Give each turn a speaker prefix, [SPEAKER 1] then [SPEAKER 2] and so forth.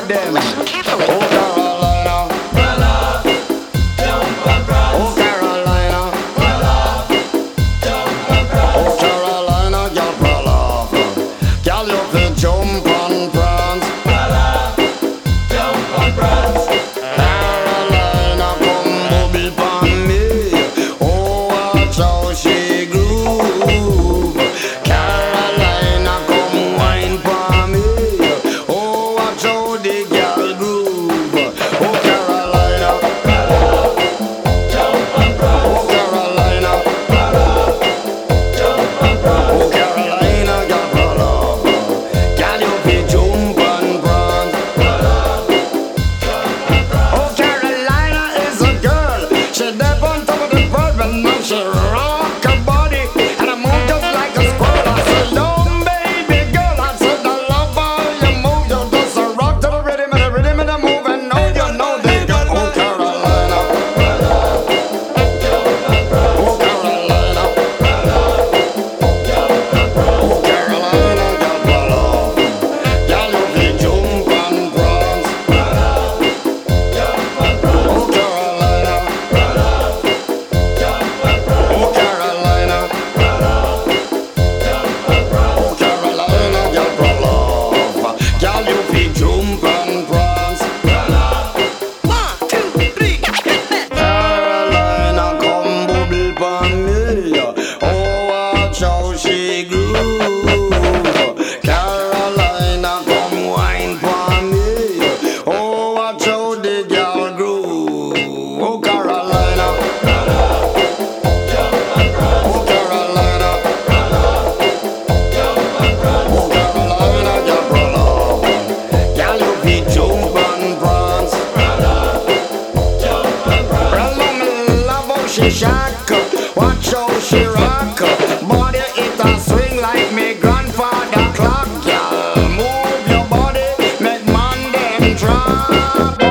[SPEAKER 1] with them.
[SPEAKER 2] Listen carefully.
[SPEAKER 1] Oh, oh Carolina, oh Carolina, oh Carolina, girl, pull off. Girl, you can jump and prance. Carolina, come bubble pon me. Oh, watch how world, she groove. Carolina, come wine pon me. Oh, watch how the girl groove. Oh, Carolina. Oh, Carolina. Oh, Carolina, roll off. Girl, you fi jump and prance. Well, me love how she shack Watch how she rock drop